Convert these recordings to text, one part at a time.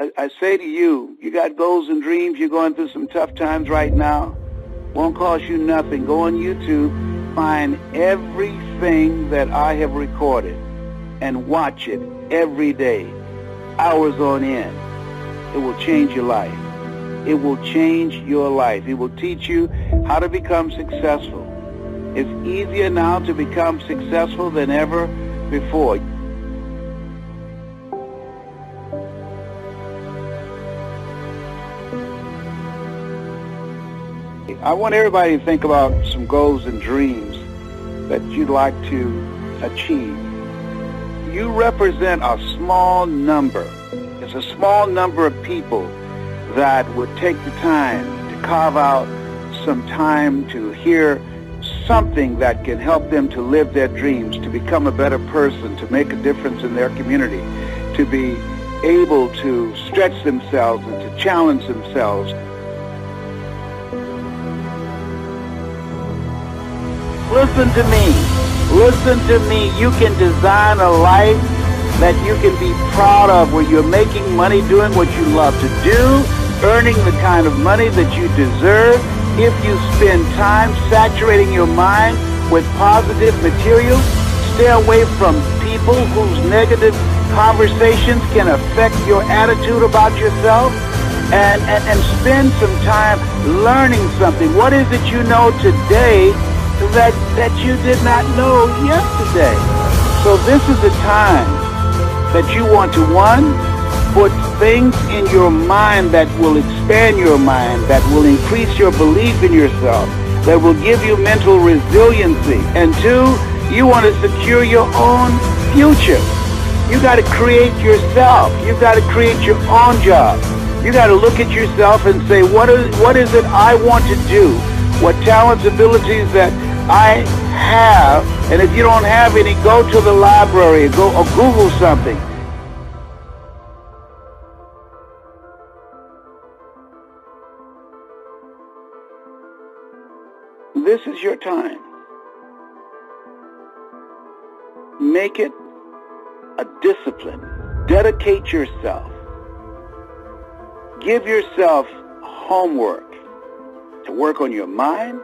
I, I say to you, you got goals and dreams, you're going through some tough times right now. Won't cost you nothing. Go on YouTube, find everything that I have recorded, and watch it every day, hours on end. It will change your life. It will change your life. It will teach you how to become successful. It's easier now to become successful than ever before. I want everybody to think about some goals and dreams that you'd like to achieve. You represent a small number. It's a small number of people that would take the time to carve out some time to hear something that can help them to live their dreams, to become a better person, to make a difference in their community, to be able to stretch themselves and to challenge themselves. Listen to me. Listen to me. You can design a life that you can be proud of where you're making money doing what you love to do, earning the kind of money that you deserve if you spend time saturating your mind with positive material. Stay away from people whose negative conversations can affect your attitude about yourself and, and, and spend some time learning something. What is it you know today that, that you did not know yesterday. So this is the time that you want to, one, put things in your mind that will expand your mind, that will increase your belief in yourself, that will give you mental resiliency. And two, you want to secure your own future. You got to create yourself. You got to create your own job. You got to look at yourself and say, what is, what is it I want to do? What talents, abilities that I have, and if you don't have any, go to the library go, or Google something. This is your time. Make it a discipline. Dedicate yourself. Give yourself homework to work on your mind,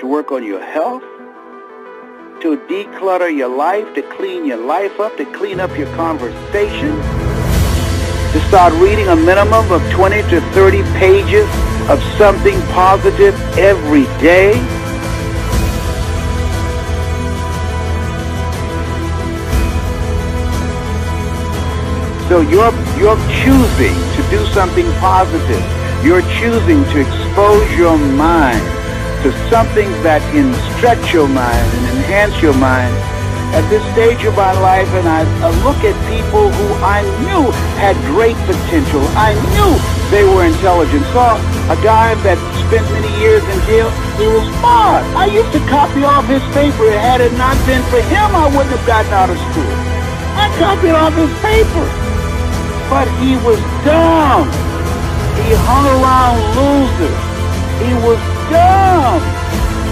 to work on your health, to declutter your life, to clean your life up, to clean up your conversation, to start reading a minimum of 20 to 30 pages of something positive every day. So you're, you're choosing to do something positive. You're choosing to expose your mind to something that can stretch your mind and enhance your mind at this stage of my life and I, I, look at people who I knew had great potential. I knew they were intelligent. Saw a guy that spent many years in jail. He was smart. I used to copy off his paper. Had it not been for him, I wouldn't have gotten out of school. I copied off his paper. But he was dumb. He hung around losers. He was dumb.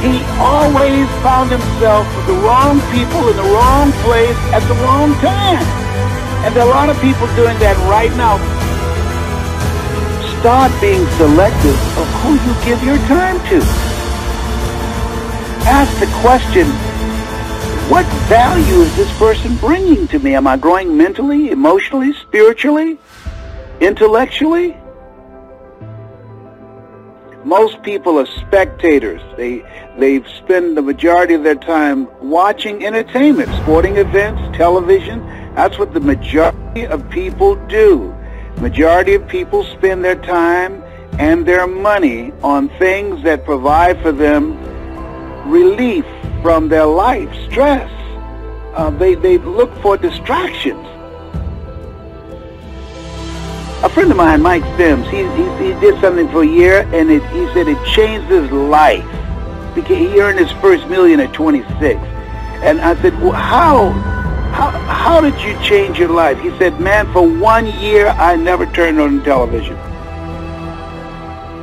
He always found himself with the wrong people in the wrong place at the wrong time. And there are a lot of people doing that right now. Start being selective of who you give your time to. Ask the question, what value is this person bringing to me? Am I growing mentally, emotionally, spiritually, intellectually? Most people are spectators. They they spend the majority of their time watching entertainment, sporting events, television. That's what the majority of people do. Majority of people spend their time and their money on things that provide for them relief from their life, stress. Uh, they, they look for distractions. A friend of mine, Mike Sims, he, he, he did something for a year, and it, he said it changed his life. Because he earned his first million at 26. And I said, well, how, how, how did you change your life? He said, man, for one year, I never turned on television.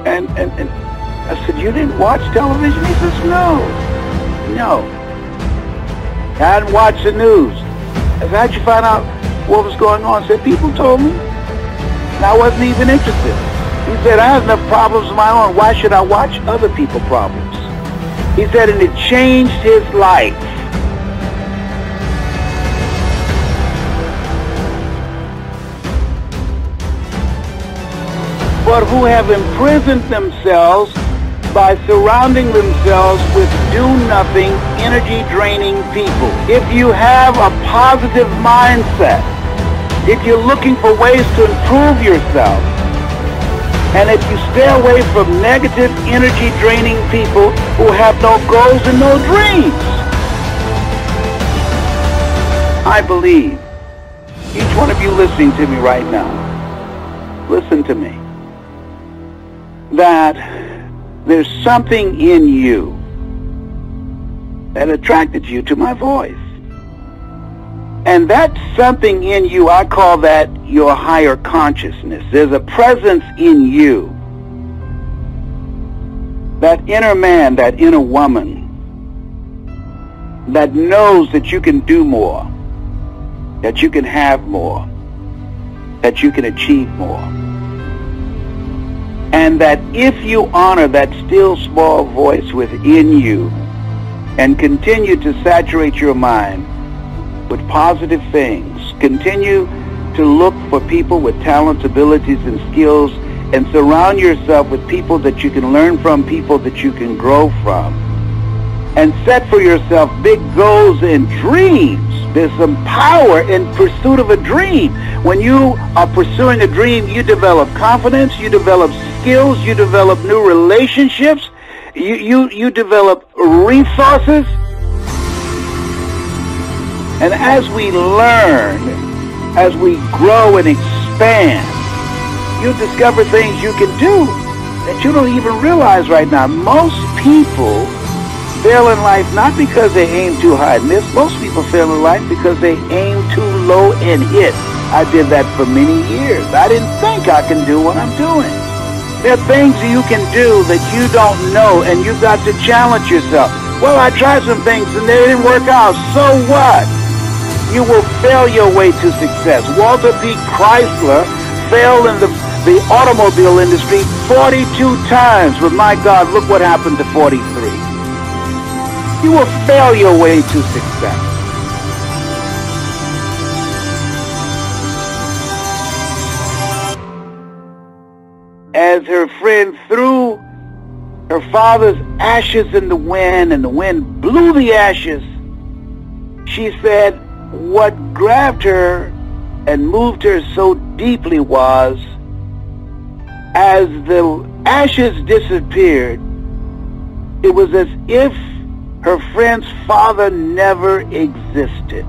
And, and, and I said, you didn't watch television? He says, no, no. I hadn't watched the news. I said, how'd you find out what was going on? I said, people told me. And I wasn't even interested. He said, I have enough problems of my own. Why should I watch other people's problems? He said, and it changed his life. But who have imprisoned themselves by surrounding themselves with do-nothing, energy-draining people. If you have a positive mindset, if you're looking for ways to improve yourself, and if you stay away from negative, energy-draining people who have no goals and no dreams, I believe each one of you listening to me right now, listen to me, that there's something in you that attracted you to my voice. And that something in you, I call that your higher consciousness. There's a presence in you. That inner man, that inner woman, that knows that you can do more, that you can have more, that you can achieve more and that if you honor that still small voice within you and continue to saturate your mind with positive things, continue to look for people with talents, abilities, and skills, and surround yourself with people that you can learn from, people that you can grow from, and set for yourself big goals and dreams. There's some power in pursuit of a dream. When you are pursuing a dream, you develop confidence, you develop skills, you develop new relationships, you, you, you develop resources. And as we learn, as we grow and expand, you discover things you can do that you don't even realize right now. Most people fail in life not because they aim too high and miss. Most people fail in life because they aim too low and hit. I did that for many years. I didn't think I can do what I'm doing. There are things you can do that you don't know, and you've got to challenge yourself. Well, I tried some things and they didn't work out. So what? You will fail your way to success. Walter P. Chrysler failed in the, the automobile industry 42 times, but my God, look what happened to 43. You will fail your way to success. as her friend threw her father's ashes in the wind and the wind blew the ashes, she said what grabbed her and moved her so deeply was as the ashes disappeared, it was as if her friend's father never existed.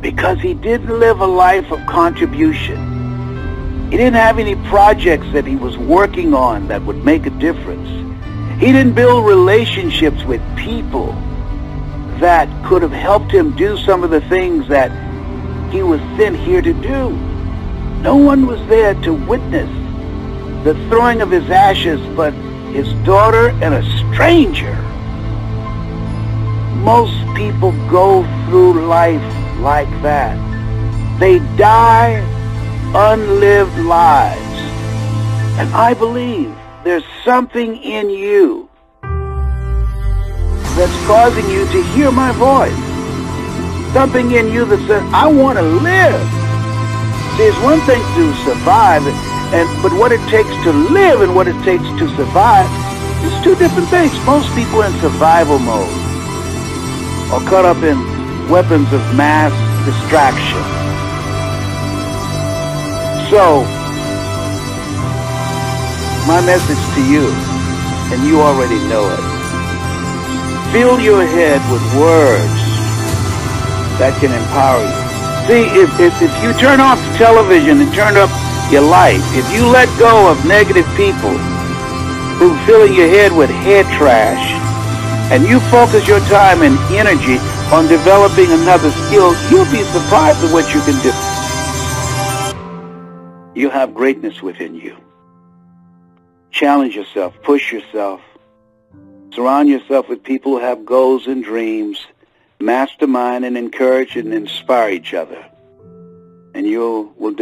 Because he didn't live a life of contribution. He didn't have any projects that he was working on that would make a difference. He didn't build relationships with people that could have helped him do some of the things that he was sent here to do. No one was there to witness the throwing of his ashes but his daughter and a stranger. Most people go through life like that. They die unlived lives. And I believe there's something in you that's causing you to hear my voice. Something in you that says, I want to live. See, it's one thing to survive, and but what it takes to live and what it takes to survive is two different things. Most people are in survival mode or caught up in weapons of mass distraction. So, my message to you, and you already know it, fill your head with words that can empower you. See, if, if, if you turn off the television and turn up your life, if you let go of negative people who fill your head with head trash, and you focus your time and energy on developing another skill, you'll be surprised at what you can do. You have greatness within you. Challenge yourself. Push yourself. Surround yourself with people who have goals and dreams. Mastermind and encourage and inspire each other. And you will